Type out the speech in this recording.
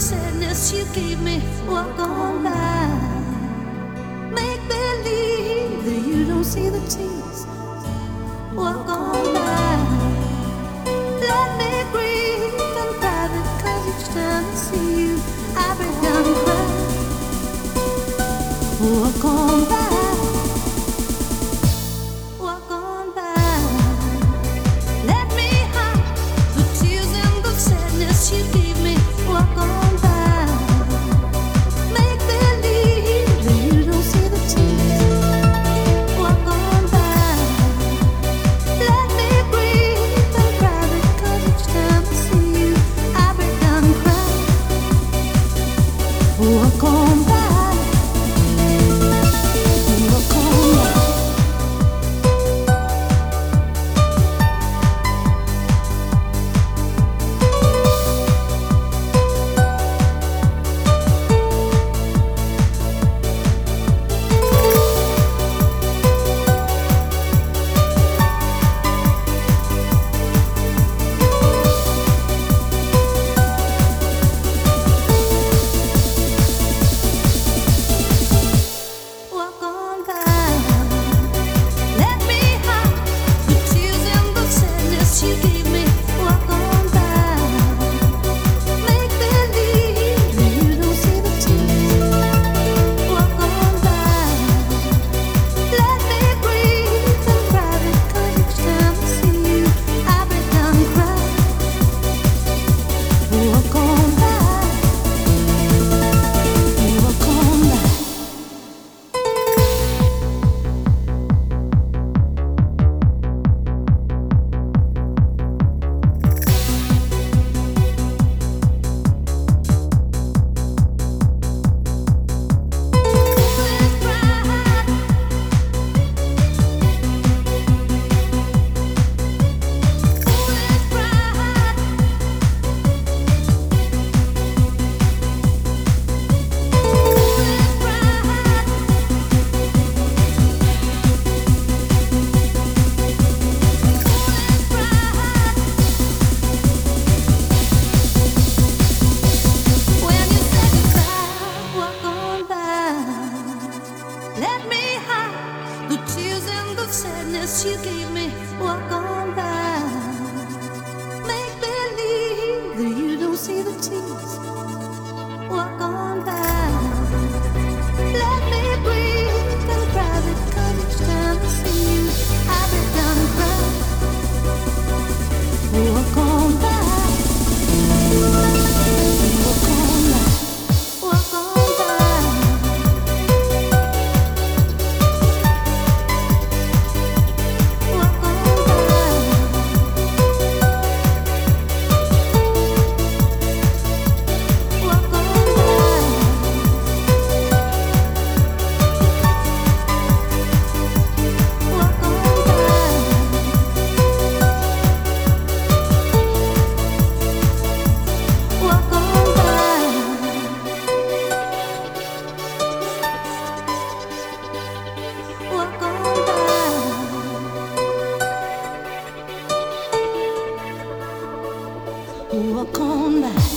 sadness you gave me, walk on by. Make believe that you don't see the tears, walk on Pour comprendre Let me hide The tears and the sadness you gave me Walk gone by. walk on by.